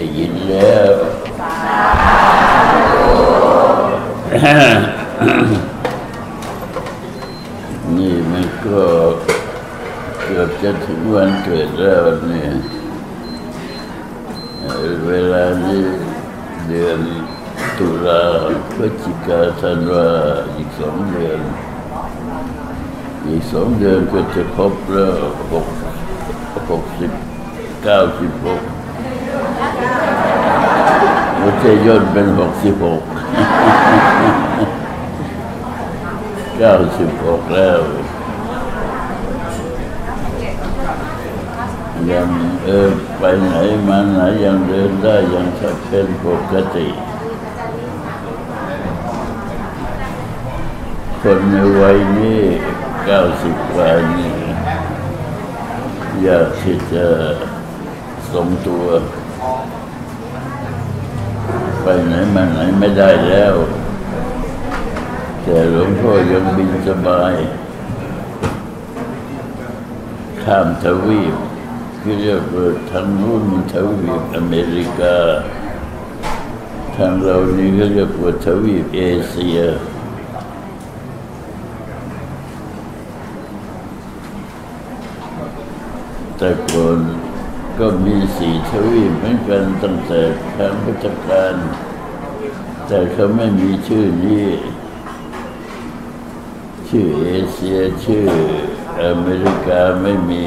ได้ยินแล้วนี่มันก็เกือบจะถึงวันเกิดแล้วเนี่ยเวลานี้เดือนตุลาพฤศจิกาธันวาอีกสองเดือน อีกสองเดือนก็จะครบแล้วหกหกสิบเก้าสิบหก วัชยนเป็นหกสิบหกเก้าสิบหกแล้วยังเออไปไหนมาไหนยังเดินได้ยังเป็นปกติ คนในวัยนี้เก้าสิบกว่านี่อยากที่จะทรงตัว ไปไหนมาไหนไม่ได้แล้ว แต่หลวงพ่อยังบินสบาย ข้ามทวีปคือเรียกว่าทางนู้นมันทวีปอเมริกา ทางเรานี่ก็เรียกว่าทวีปเอเชียแต่ก่อน ก็มีสี่ทวีปเหมือนกันตั้งแต่ครั้งพุทธกาลแต่เขาไม่มีชื่อนี้ ชื่อเอเชียชื่ออเมริกาไม่มี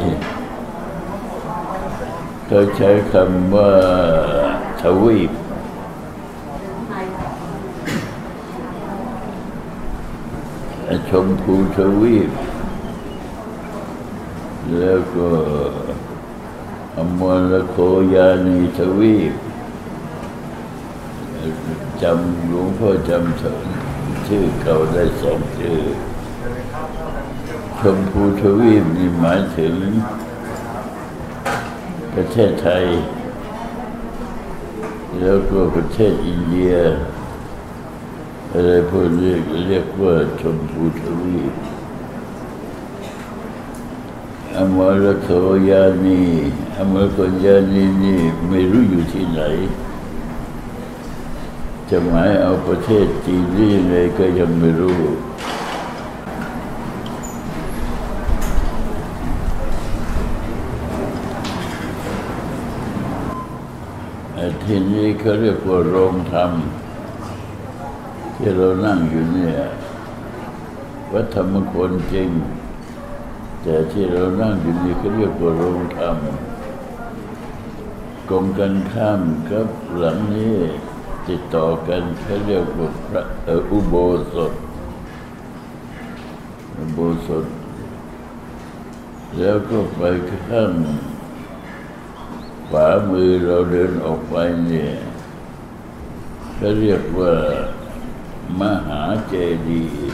เขาใช้คำว่าทวีปชมพูทวีปแล้วก็ มรโคยานีทวีปจำหลวงพ่อจำชื่อเก่าได้สองชื่อชมพูทวีปนี่หมายถึง ประเทศไทย แล้วก็ประเทศอินเดียอะไรพวกนี้เรียกว่าชมพูทวีป อมรโคยานีอมรโคยานีนี่ไม่รู้อยู่ที่ไหน จะหมายเอาประเทศจีนนี่ยังไงก็ยังไม่รู้ที่นี้เขาเรียกว่าโรงธรรม ที่เรานั่งอยู่เนี่ย วัดธรรมคนจริง แต่ที่เรานั่งอยู่นี่เขาเรียกว่าโรงธรรมกงกันข้ามกับหลังนี้ติดต่อกันเขาเรียกว่าพระอุโบสถ อุโบสถ แล้วก็ไปข้างขวามือเราเดินออกไปเนี่ยเขาเรียกว่ามหาเจดีย์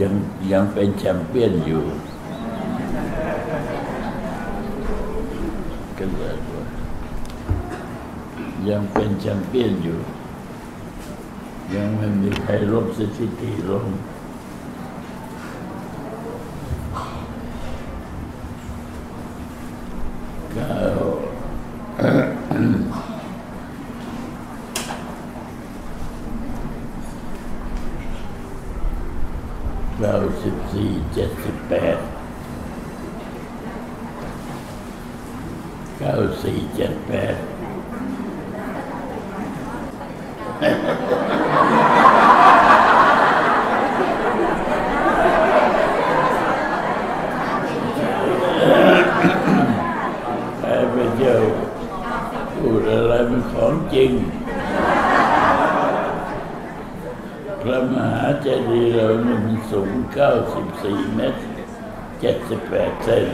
ยังยังเป็นแชมเปี้ยนอยู่ กันเลยว่า ยังเป็นแชมเปี้ยนอยู่ ยังไม่มีใครลบสถิติลงเก้าเก้าสิบสี่เจ็ดสิบแปดเก้าสี่เจ็ดแปด ใครไปเที่ยวพูดอะไรเป็น ของจริง พระมหาเจดีย์เรานี่มันสูง 94 เมตร 78 เซน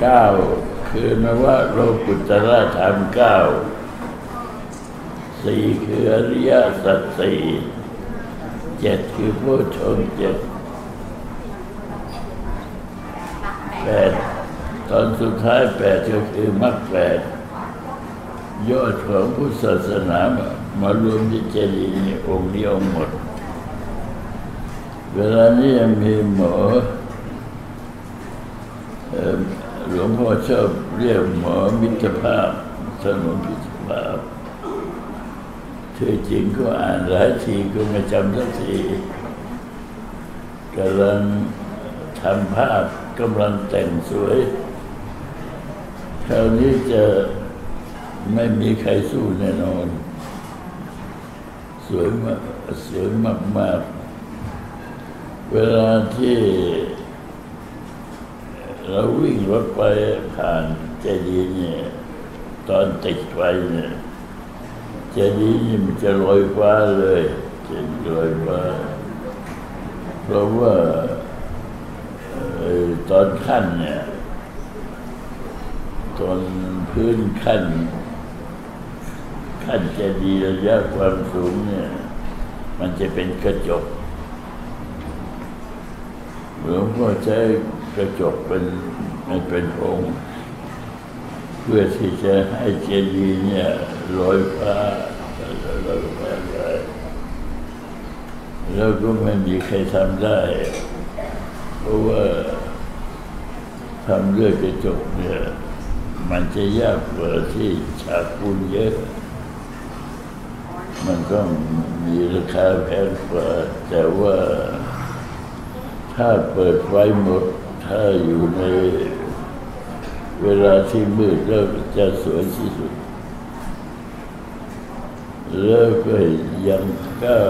เก้าคือนวะโลกุตระธรรมเก้าสี่คืออริยสัจสี่เจ็ดคือโพชฌงค์เจ็ดแปด ตอนสุดท้ายแปดก็คือมรรคแปดยอดของพุทธศาสนามามารวมที่เจดีย์นี่องค์เดียวหมด เวลานี้ยังมีหมอเอ่อหลวงพ่อชอบเรียกหมอมิตรภาพถนนมิตรภาพเธอจริงก็อ่านหลายทีก็ไม่จำสักทีกำลังทำภาพกำลังแต่งสวย คราวนี้จะไม่มีใครสู้แน่นอน สวยมากสวยมากมากเวลาที่เราวิ่งรถไปผ่านเจดีย์เนี่ย ตอนติดไฟเนี่ยเจดีย์นี่มันจะลอยฟ้าเลยจะลอยฟ้าเพราะว่าตอนขั้นเนี่ย ตอนพื้นขั้น ขั้นเจดีระยะความสูงเนี่ย มันจะเป็นกระจกหลวงพ่อใช้กระจกเป็นมันเป็นองค์ เพื่อที่จะให้เจดีย์เนี่ยลอยฟ้าลอยฟ้าได้แล้วก็ไม่มีใครทำได้ เพราะว่าทำด้วยกระจกเนี่ย มันจะยากกว่าที่ฉาบปูนเยอะ มันต้องมีราคาแพงกว่า แต่ว่าถ้าเปิดไฟหมด ถ้าอยู่ในเวลาที่มืดแล้วจะสวยที่สุด แล้วก็ยังเก้า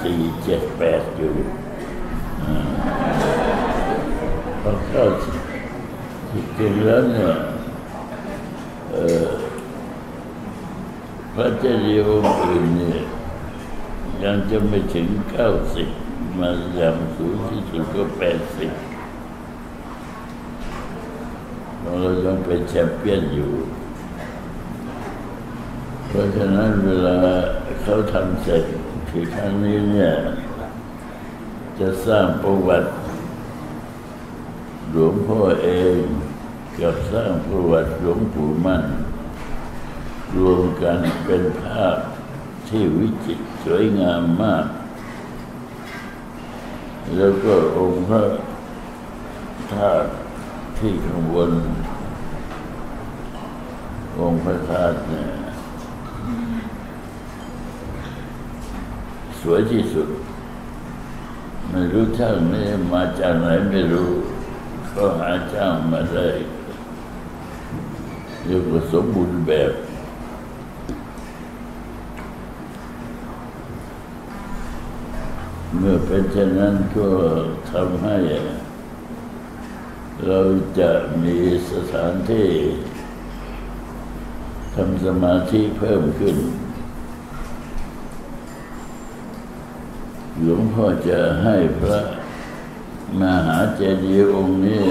สี่เจ็ดแปดอยู่อ่าพอเข้าจริงแล้วเนี่ย พระเจ้าดีย์องค์อื่นเนี่ยยังจะไม่ถึงเก้าสิบมาอย่างสูงที่สุดก็แปดสิบเรายังเป็นแชมเปี้ยนอยู่ เพราะฉะนั้นเวลาเขาทำเสร็จที่ครั้งนี้เนี่ย จะสร้างประวัติหลวงพ่อเอง กับสร้างประวัติหลวงปู่มั่น รวมกันเป็นภาพที่วิจิตรสวยงามมาก แล้วก็องค์พระธาตุที่ข้างบนองค์พระธาตุเนี่ยสวยที่สุด ไม่รู้ช่างนี่มาจากไหนไม่รู้เขาหาจ้างมาได้ เรียกว่าสมบูรณ์แบบ เมื่อเป็นเช่นนั้นก็ทำให้เราจะมีสถานที่ทำสมาธิเพิ่มขึ้น หลวงพ่อจะให้พระมหาเจดีย์องค์นี้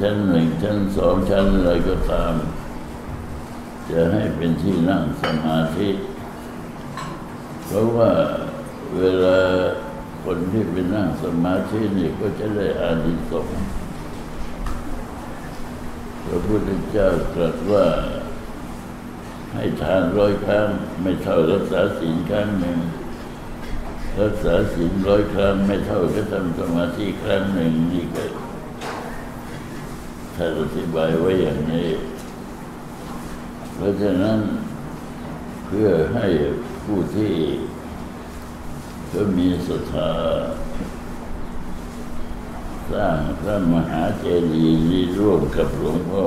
ชั้นหนึ่งชั้นสองชั้นอะไรก็ตาม จะให้เป็นที่นั่งสมาธิ เพราะว่าเวลาคนที่ไปนั่งสมาธินี่ก็จะได้อานิสงส์พระพุทธเจ้าตรัสว่าให้ทานร้อยครั้ง ไม่เท่ารักษาศีลครั้งหนึ่งรักษาศีลร้อยครั้ง ไม่เท่ากับทำสมาธิครั้งหนึ่งนี่ก็ ท่านอธิบายไว้อย่างนี้ เพราะฉะนั้นเพื่อให้ผู้ที่ก็มีศรัทธาสร้างพระมหาเจดีย์นี้ร่วมกับหลวงพ่อ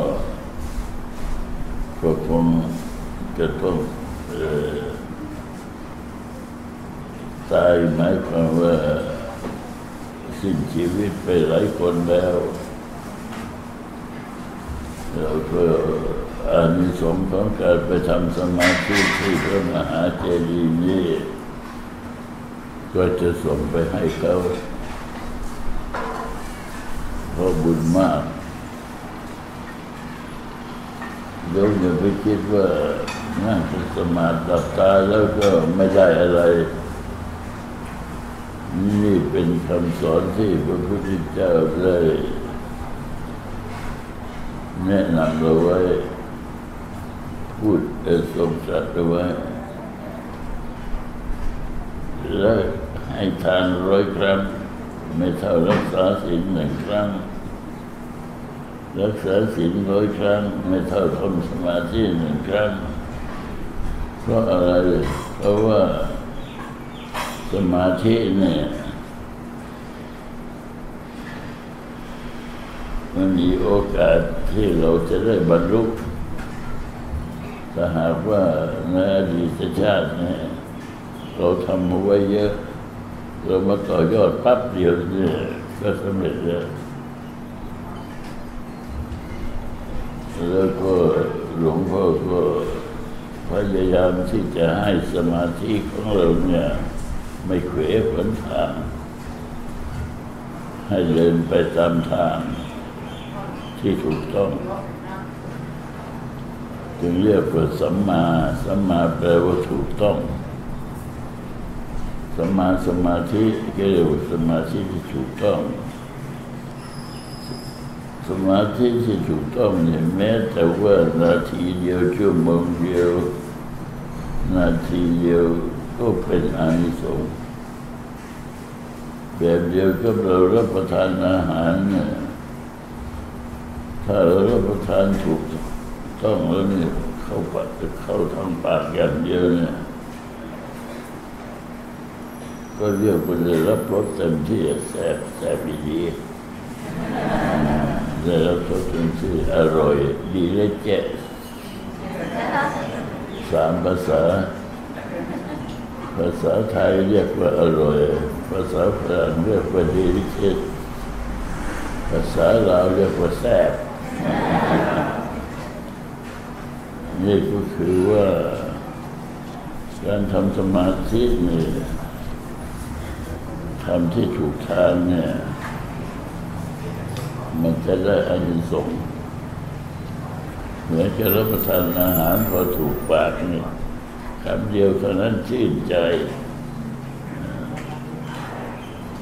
ก็คงจะต้องตายหมายความว่า สิ้นชีวิตไปหลายคนแล้ว แล้วก็อานิสงส์ของการไปทำสมาธิที่พระมหาเจดีย์นี้ก็จะส่งไปให้เขาเพราะบุญมากโยมอย่าไปคิดว่านั่งสมาธิดับตาแล้วก็ไม่ได้อะไร นี่เป็นคำสอนที่พระพุทธเจ้าได้ แนะนำเราไว้ พูดเอทรงตรัสเอาไว้และให้ทานร้อยครั้งไม่เท่ารักษาศีลหนึ่งครั้ง รักษาศีลร้อยครั้ง ไม่เท่าทำสมาธิหนึ่งครั้ง เพราะอะไร เพราะว่าสมาธิเนี่ย มันมีโอกาสที่เราจะได้บรรลุถ้าหากว่าในอดีตชาติเนี่ยเราทำเอาไว้เยอะ เรามาต่อยอดปั๊บเดียวเนี่ยก็สำเร็จแล้วแล้วก็หลวงพ่อก็พยายามที่จะให้สมาธิของเราเนี่ยไม่เขวผลทาง ให้เดินไปตามทาง ที่ถูกต้อง จึงเรียกว่าสัมมาสัมมาแปลว่าถูกต้องสัมมาสมาธิก็เรียกว่าสมาธิที่ถูกต้อง สมาธิที่ถูกต้องเนี่ยแม้แต่ว่านาทีเดียวชั่วโมงเดียว นาทีเดียวก็เป็นอานิสงส์แบบเดียวกับเรารับประทานอาหารเนี่ย ถ้าเรารับประทานถูกต้องแล้วเนี่ยเข้าปากเข้าทางปากอย่างเดียวเนี่ย ก็เรียกว่าได้รับรสเต็มที่แซ่บแซ่บดีได้รับรสเต็มที่อร่อยดีและแจ่สามภาษา ภาษาไทยเรียกว่าอร่อย ภาษาฝรั่งเรียกว่าดีลิเชสภาษาลาวเรียกว่าแซ่บ นี่ก็คือว่า การทำสมาธินี่ทำที่ถูกทางเนี่ย มันจะได้อานิสงส์เหมือนจะรับประทานอาหารพอถูกปากนี่คำเดียวเท่านั้นชื่นใจ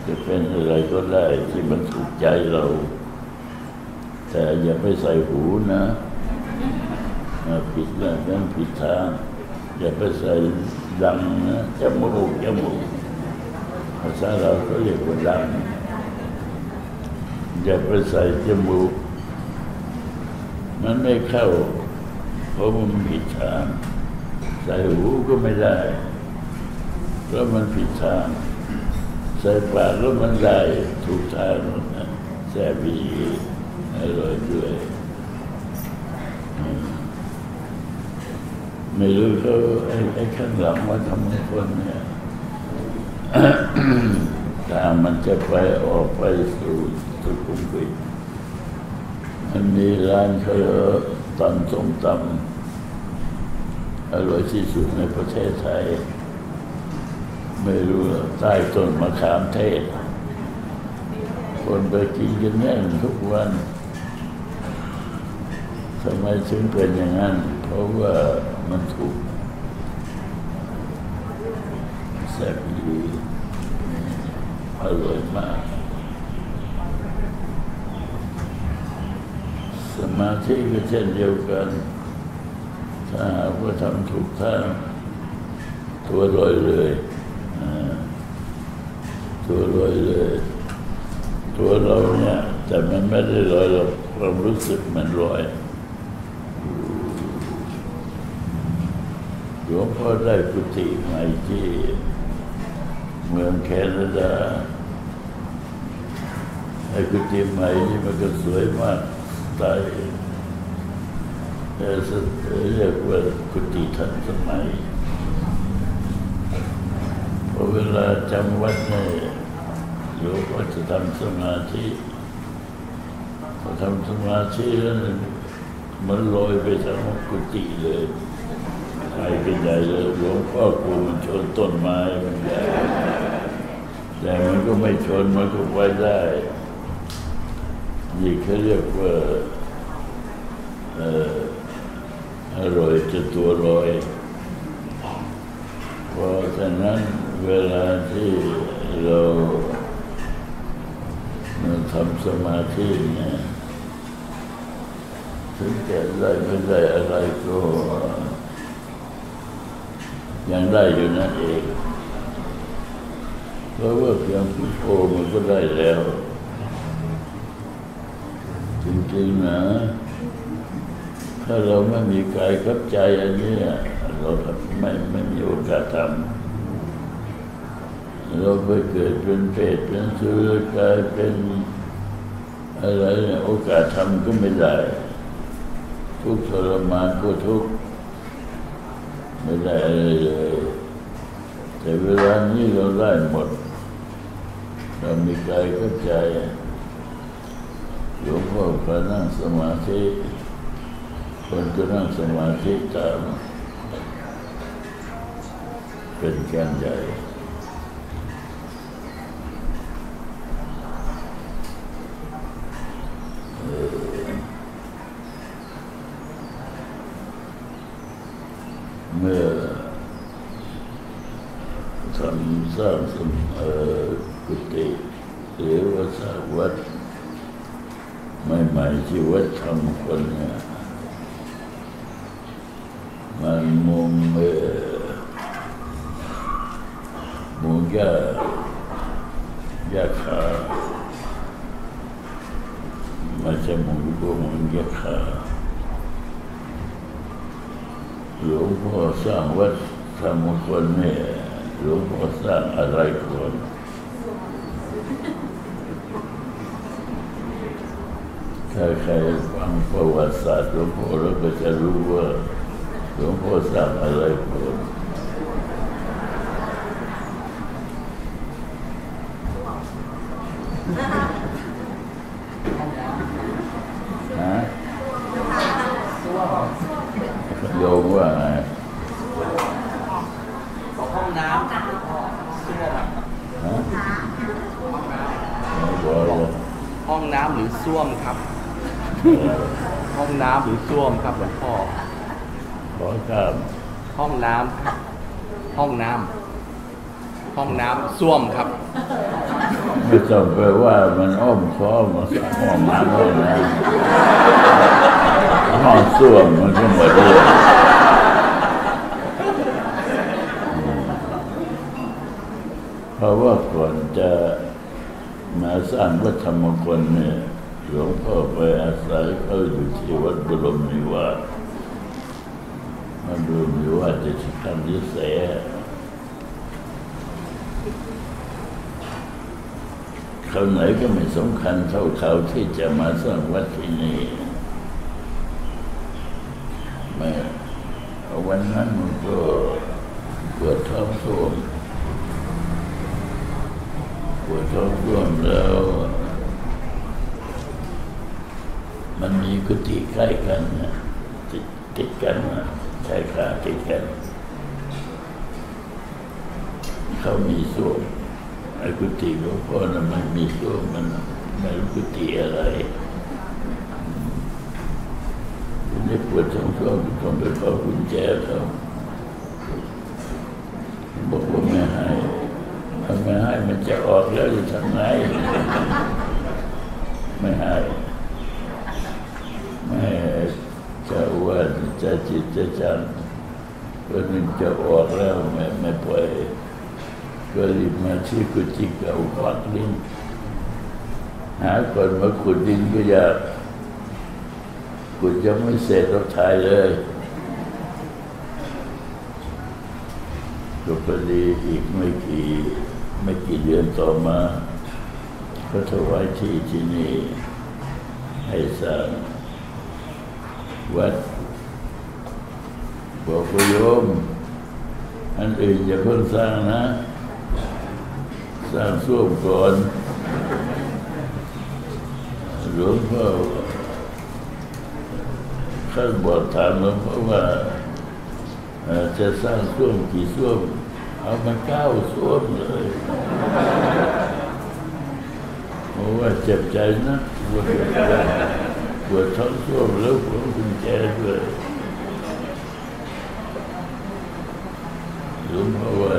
จะเป็นอะไรก็ได้ที่มันถูกใจเรา แต่อย่าไปใส่หูนะผิดนะนั่นผิดทางอย่าไปใส่ดังนะจมูกจมูกภาษาเราเขาเรียกว่าดังอย่าไปใส่จมูก มันไม่เข้า เพราะมันผิดทางใส่หูก็ไม่ได้เพราะมันผิดทางใส่ปากแล้วมันได้ถูกทางแซ่บี อร่อยด้วยไม่รู้เขาไอ้ไอ้ข้างหลังว่าทำให้คนเนี่ยตามันจะไปออกไปสู่สุขุมวิทมันมีร้านเขาตำส้มตำอร่อยที่สุดในประเทศไทย ไม่รู้ใต้ต้นมะขามเทศ คนไปกินกันแน่นทุกวันทำไมถึงเป็นอย่างนั้น เพราะว่ามันถูกแซ่บดีอร่อยมาก สมาธิก็เช่นเดียวกัน ถ้าหากว่าทำถูกท่าตัวลอยเลยตัวลอยเลย ตัวเราเนี่ย แต่มันไม่ได้ลอยหรอกความรู้สึกมันลอยหลวงพ่อได้กุฏิใหม่ที่เมืองแคนาดาไอ้กุฏิใหม่นี่มันก็สวยมากตายเรียกว่ากุฏิทันสมัยพอเวลาจำวัดเนี่ย หลวงพ่อจะทำสมาธิพอทำสมาธิแล้วมันลอยไปทั้งกุฏิเลยไปกันใหญ่เลยหลวงพ่อกูมันชนต้นไม้มันใหญ่แต่มันก็ไม่ชนมันก็ไว้ได้นี่เขาเรียกว่าอร่อยจะตัวลอยเพราะฉะนั้นเวลาที่เรา ทำสมาธิเนี่ยถึงจะได้ไม่ได้อะไรก็ยังได้อยู่นั่นเองเพราะว่าเพียงพุทโธมันก็ได้แล้ว จริงๆนะ ถ้าเราไม่มีกายกับใจอันนี้เราไม่ไม่มีโอกาสทำเราไปเกิดเป็นเพศเป็นสุรกายเป็น อะไรเนี่ยโอกาสทำก็ไม่ได้ ทุกทรมานก็ทุกไม่ได้อะไรเลยแต่เวลานี้เราได้หมด เรามีกายกับใจหลวงพ่อก็นั่งสมาธิคนก็นั่งสมาธิตามเป็นการใหญ่เมื่อทำสร้างสมกุฏิหรือว่าสร้าง วัดใหม่ๆที่วัดทำคนเนี่ยมันมุงเออมุงยายาขาไม่ใช่มุงก็มุงยาขาหลวงพ่อสร้างวัดทำคลเนี่ยหลวงพ่อสร้างอะไรคน ถ้าใครฟังประวัติศาสตร์หลวงพ่อเราก็จะรู้ว่าหลวงพ่อสร้างอะไรคนฮะโยมว่าไงห้องน้ำส้วมฮะไม่บอกเลยห้องน้ำหรือส้วมครับ ห้องน้ำหรือส้วมครับหลวงพ่อขอข้ามห้องน้ำครับ ห้องน้ำห้องน้ำส้วมครับ ไม่ต้องไปว่ามันอ้อมค้อมมาสั่งห้องน้ำห้องน้ำห้องส้วมมันก็หมดเลยเพราะว่าก่อนจะมาสร้างวัดธรรมกลเนี่ย หลวงพ่อไปอาศัยเขาอยู่ที่วัดบรมนิวาสวัดบรมนิวาสจะที่คำยิเสเขาไหนก็ไม่สำคัญเท่าเขาที่จะมาสร้างวัดที่นี่ไม่วันนั้นมันก็ปวดท้องท่วมปวดท้องท่วมแล้ว มันมี ใกล้กันนะติดติดกันนะชายคาติดกัน เขามีส้วมไอ้กุฏิหลวงพ่อนะมันมีส้วมมันไม่รู้กุฏิอะไรทีนี้ปวดท้องท้องต้องไปขอกุญแจเขาบอกว่าไม่ให้ถ้าไม่ให้มันจะออกแล้วจะทำไงไม่ให้ ไม่จะ จะจิตจะจังวันหนึ่งจะออกแล้วไม่ไม่ปล่อยก็รีบมาที่กุฏิเก่าฝักลิ้นหาคนมาขุดดินก็อยากขุดยังไม่เสร็จเราถ่ายเลยก็พอดีอีกไม่กี่ไม่กี่เดือนต่อมา ก็ถวายที่ที่นี่ให้สร้างวัด บอกโยมอันอื่นอย่าเพิ่งสร้างนะ สร้างส้วมก่อนหลวงพ่อข้าบอกถามหลวงพ่อว่าจะสร้างส้วมกี่ส้วมเอามาเก้าส้วมเลยเพราะว่าเจ็บใจนะปวดปวดท้องส้วมแล้วปวดกุญแจด้วย หลวงพ่อว่า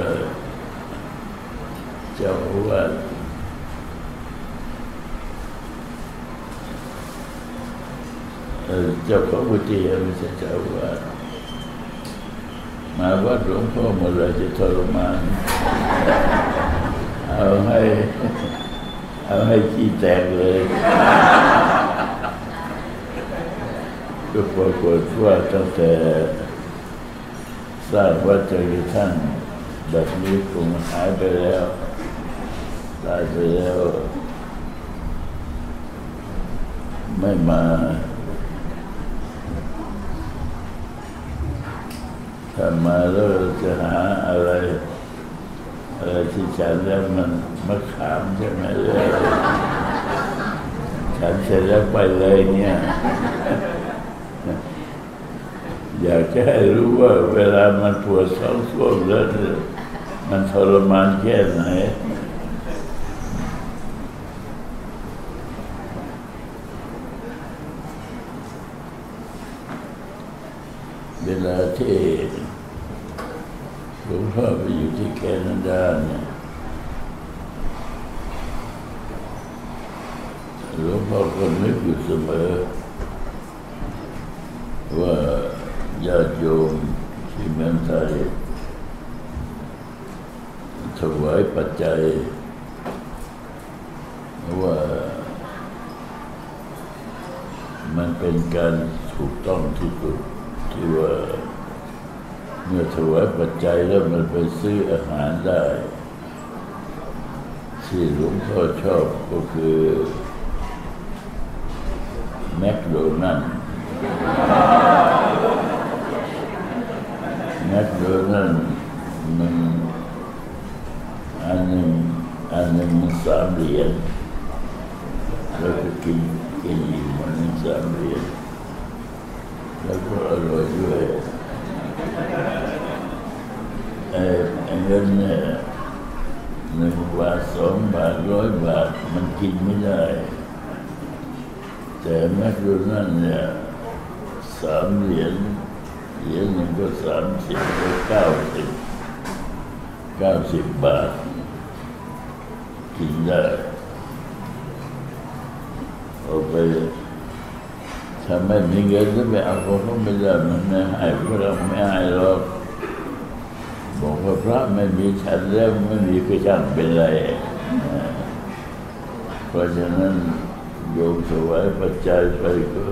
เจ้าว่าเอ่อเจ้าของกุฏิไม่ใช่เจ้าอาว่ามาวัดหลวงพ่อเมื่อไรจะทรมานเอาให้เอาให้ขี้แตกเลยก็ปรากฏว่าตั้งแต่ สร้างวัดเจริญท่านแบบนี้คงหายไปแล้วตายไปแล้ว ไม่มาถ้ามาแล้วจะหาอะไรอะไรที่ฉันแล้วมันมะขามใช่ไหมเลยฉันเสร็จแล้วไปเลยเนี่ย อยากจะให้รู้ว่าเวลามันปวดท้องส้วมแล้วมันทรมานแค่ไหนเวลาที่หลวงพ่อไปอยู่ที่แคนาดาเนี่ยหลวงพ่อก็นึกอยู่เสมอว่า ญาติโยมที่เมืองไทยถวายปัจจัย ว่า มันเป็นการถูกต้องที่สุดที่ว่าเมื่อถวายปัจจัยแล้วมันไปซื้ออาหารได้ ที่หลวงพ่อชอบก็คือแมคโดนัลด์ แมคโดนัลด์มันอันหนึ่งอันหนึ่งมันสามเหรียญแล้ว เหรียญหนึ่งบาทสองบาทร้อยบาทมันกินไม่ได้แต่แมคโดนัลด์เนี่ยสามเหรียญเหรียญหนึ่งก็สามสิบก็เก้าสิบเก้าสิบบาท กินได้เอาไปถ้าไม่มีเงินจะไปเอาของเขาไม่ได้มันไม่ให้พวกเราไม่ให้หรอกบอกว่าพระไม่มีฉันแล้วไม่มีก็ช่างเป็นไร เพราะฉะนั้นโยมถวายปัจจัยไปก็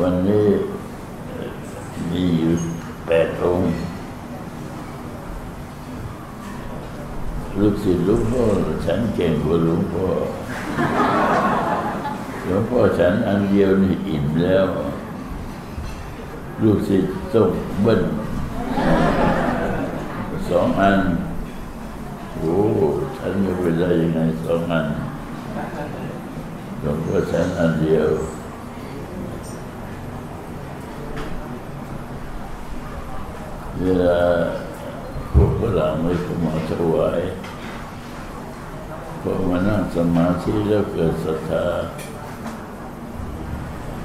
วันนี้มีอยู่แปดองค์ลูกศิษย์หลวงพ่อฉันเก่งกว่าหลวงพ่อหลวงพ่อฉันอันเดียวนี่อิ่มแล้ว ลูกศิษย์ต้องเบิ้ลสองอันโอ้ฉันจะไปได้ยังไงสองอันหลวงพ่อฉันอันเดียว เวลาพวกฝรั่งไม่ขมาถวายพอมานั่งสมาธิแล้วเกิดศรัทธา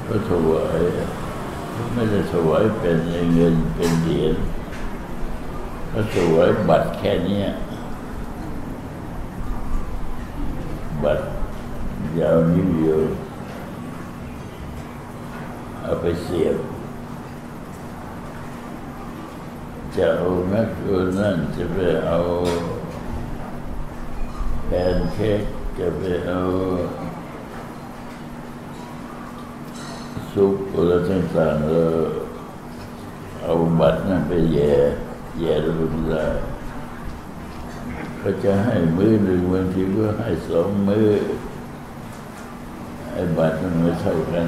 ก็ถวายไม่ได้ถวายเป็นเงินเป็นเหรียญก็ถวายบัตรแค่นี้บัตรยาวนิ้วเดียวเอาไปเสียบ จะเอาแมคโดนัลจะไปเอาแพนเค้กจะไปเอาซุปอะไรต่างๆแล้วเอาบัตรนั่นไปแย่แย่แล้วมันได้ก็จะให้มือหนึ่งบางทีก็ให้สองมือไอ้บัตรมันไม่เท่ากัน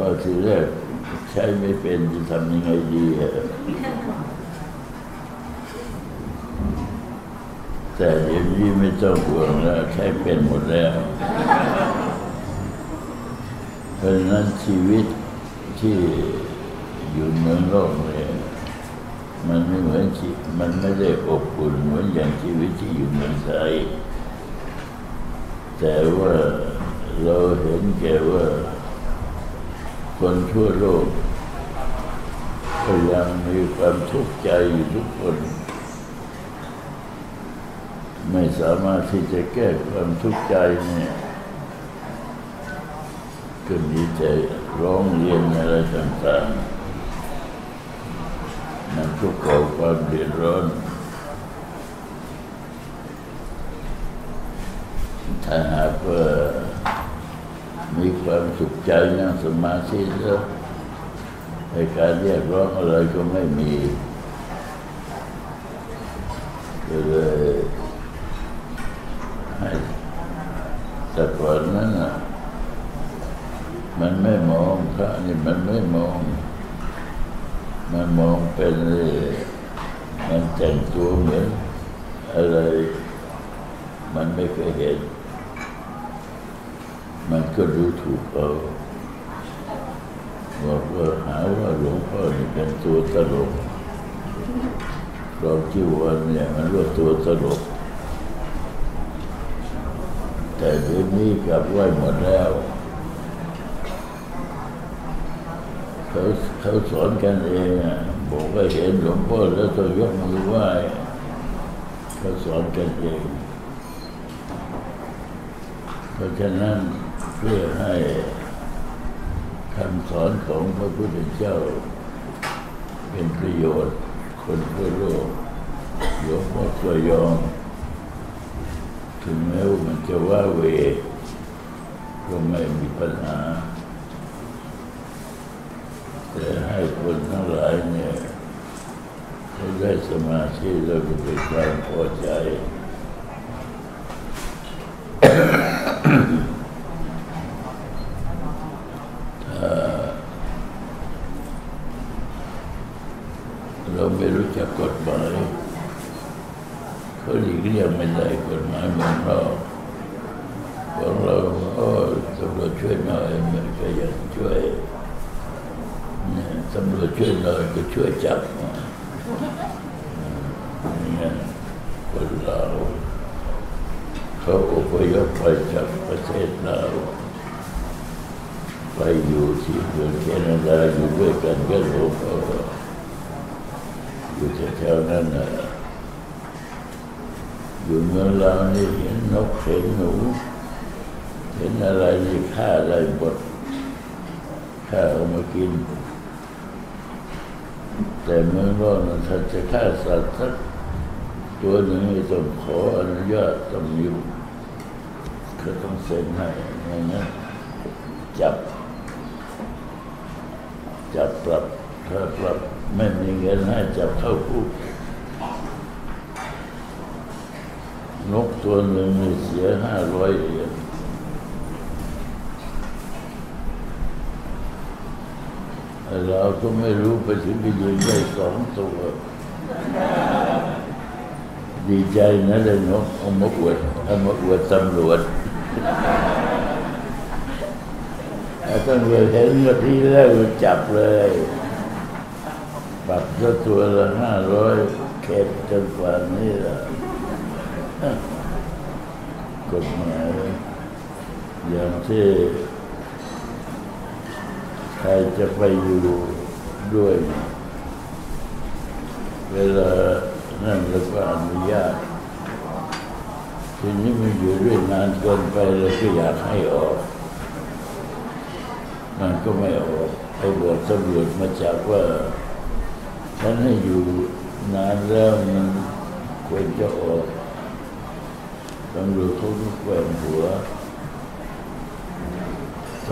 หลวงพ่อทีแรกใช้ไม่เป็นจะทำยังไงดีแต่เดี๋ยวนี้ไม่ต้องห่วงแล้วใช้เป็นหมดแล้ว เพราะฉะนั้นชีวิตที่อยู่เมืองโลกเนี่ยมันไม่เหมือนชีมันไม่ได้อบอุ่นเหมือนอย่างชีวิตที่อยู่เมืองไทยแต่ว่าเราเห็นแก่ว่า คนทั่วโลกก็ยังมีความทุกข์ใจอยู่ทุกคน ไม่สามารถที่จะแก้ความทุกข์ใจเนี่ยก็มีใจร้องเรียนอะไรต่างๆมันกข์เอความเดือดร้อนถ้าหากว่า มีความสุขใจนั่งสมาธิแล้วในการเรียกร้องอะไรก็ไม่มีก็เลยให้แต่ก่อนนั้นน่ะมันไม่มองพระนี่มันไม่มอง มันมองเป็นเอ่อมันแต่งตัวเหมือนอะไร มันไม่เคยเห็น มันก็ดูถูกเอาบอกว่าหาว่าหลวงพ่อนี่เป็นตัวตลกเราจีวันเนี่ยมันว่าตัวตลก แต่เดี๋ยวนี้กลับไหวหมดแล้วเขาเขาสอนกันเองอะบอกว่าเห็นหลวงพ่อแล้วต้องยกมือไหว้เขาสอนกันเองเพราะฉะนั้น เพื่อให้คำสอนของพระพุทธเจ้า เป็นประโยชน์คนทั่วโลกหลวงพ่อก็ยอมถึงแม้ว่ามันจะว่าเวก็ไม่มีปัญหา แต่ให้คนทั้งหลายเนี่ยเขาได้สมาธิแล้วก็เป็นความพอใจ เราไม่รู้จักกฎหมายเขาหลีกเลี่ยงไม่ได้กฎหมายเมืองนอกของเราโอ้ตำรวจช่วยหน่อยมันก็ยังช่วยเนี่ยตำรวจช่วยหน่อยก็ ช่วยจับมาเนี่ยคนเราเขาอพยพไปจากประเทศเราไปอยู่ที่เมืองแคนาดาอยู่ด้วยกันก็หลวงพ่ออยู่แถวๆนั้นนะอยู่เมืองเรานี่เห็นนกเห็นหนูเห็นอะไรนี่ฆ่าอะไรหมดฆ่าเอามากิน แต่เมืองนอกนั้นถ้าจะฆ่าสัตว์สักตัวหนึ่งต้องขออนุญาตต้องมีเขาต้องเซ็นให้ไม่งั้นจับ จับปรับถ้าปรับไม่มีเงินให้จับเข้าคุกนกตัวหนึ่งเสียห้าร้อยเหรียญ เราก็ไม่รู้ไปถึงไปยิงได้สองตัวดีใจนะเลยนกเอามาอวดเอามาอวดตำรวจตำรวจเห็นมื่อที่แล้วจับเลยปรับก็ตัวละห้าร้อยเข็ดจนกว่านี้ละกฎหมายอย่างที่ ใครจะไปอยู่ด้วย เวลานั่นเราก็อนุญาตทีนี้มันอยู่ด้วยนานเกินไปเราก็อยากให้ออก มันก็ไม่ออกไปบอกตำรวจมาจากว่าฉันให้อยู่นานแล้วมันควรจะออกตำรวจเขาก็แกว่งหัว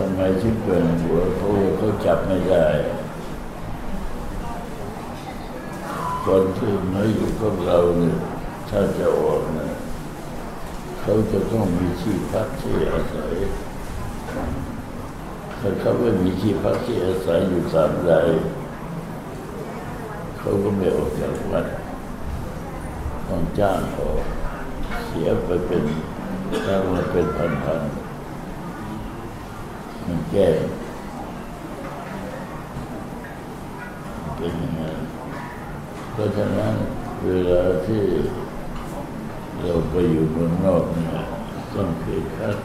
ทำไมถึงแกว่งหัวเพราเขาจับไม่ได้คนที่มาอยู่กับเราเนี่ยถ้าจะออกเนี่ยเขาจะต้องมีที่พักที่อาศัยถ้าเขาไม่มีที่พักที่อาศัยอยู่สามใดเขาก็ไม่ออกจากวัดต้องจ้างออกเสียไปเป็นถ้ามาเป็นพันๆ มันแก้เป็นย่างนั้นเพราะฉะนั้นเวลาที่เราไปอยู่เมืองนอกเนี่ยต้องเคยคัด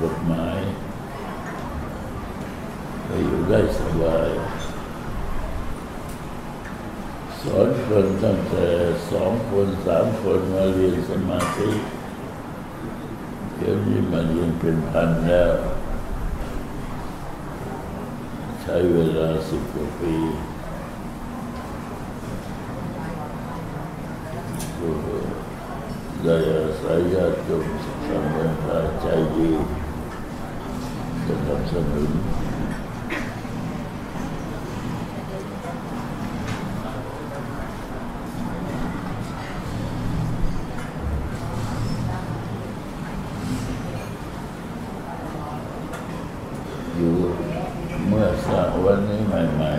กฎหมายไปอยู่ได้สบายสอนคนตั้งแต่สองคนสามคนมาเรียนสมาธิ เดี๋ยวนี้มาเรียนเป็นพันแล้ว ใช้เวลาสิบกว่าปีโอ้โห ได้อาศัยญาติโยมสังฆาใจดีสนับสนุนอยู่เมื่อสร้างวันนี้ใหม่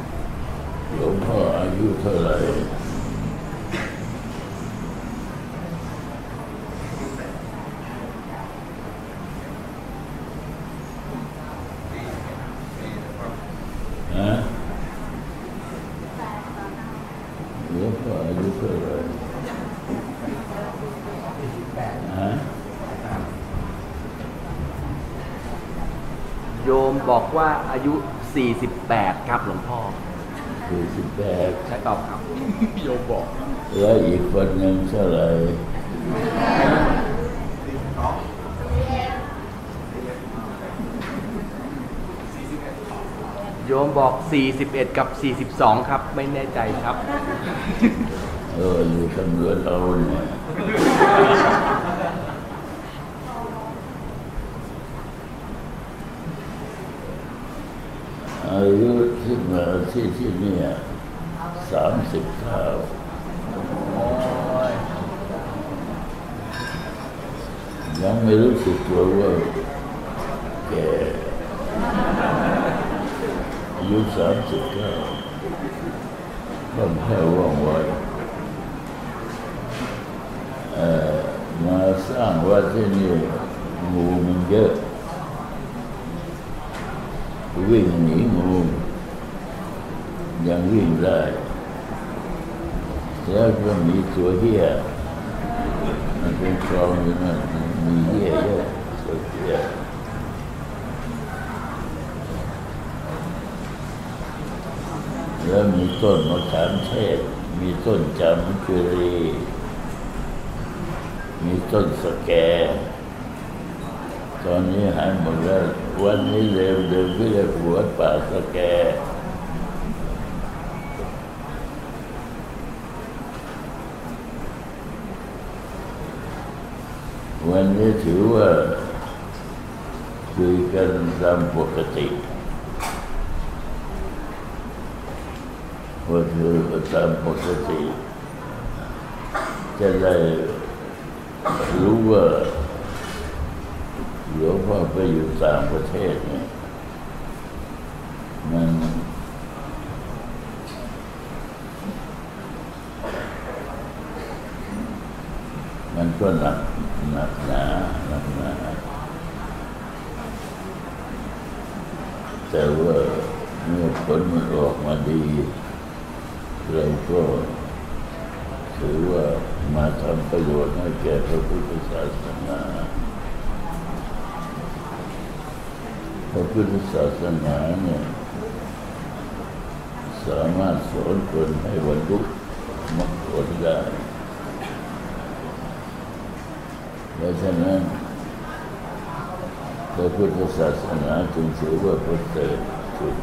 ๆหลวงพ่ออายุเท่าไหร่ ฮะหลวงพ่ออายุเท่าไหร่ฮะ โยม บอกว่าอายุ 48 ครับหลวงพ่อสี่สิบแปดใช่เปล่าครับโยมบอกแล้วอีกคนหนึ่งเท่าไหร่โยมบอก 41 กับ 42 ครับ ไม่แน่ใจครับ เอออยู่ตำรวจเราเนี่ย อายุที่มาที่ที่เนี่ยสามสิบเก้ายังไม่รู้สึกตัวว่าแก่อายุสามสิบเก้าคล่องแคล่วว่องไวเอ่อมาสร้างวัดที่นี่งูมันเยอะ วิ่งหนีงูยังวิ่งได้แล้วก็มีตัวเหี้ยมันเป็นคลองอยู่นั่นมีเหี้ยเยอะตัวเหี้ยแล้วมีต้นมะขามเทศ มีต้นจามจุรีมีต้นสแก ตอนนี้หายหมดแล้ว วันนี้เร็วเดินก็เรียกหัวป่าสะแกวันนี้ถือว่าคุยกันตามปกติว่าถือว่าตามปกติจะได้รู้ว่าหล วงพ่อไปอยู่ต่างประเทศเนี่ยมันมันก็หนักหนักหนาหนักหนาแต่ว่าเมื่อผลมันออกมาดีเราก็ถือว่ามาทำประโยชน์ให้แก่พระพุทธศาสนา พ ระพุทธศาสนาเนี่ยสามารถสอนคนให้บรรลุมรรคผลได้ดังฉะนั้นพระพุทธศาสนาจึงถือว่าประเสริฐสุด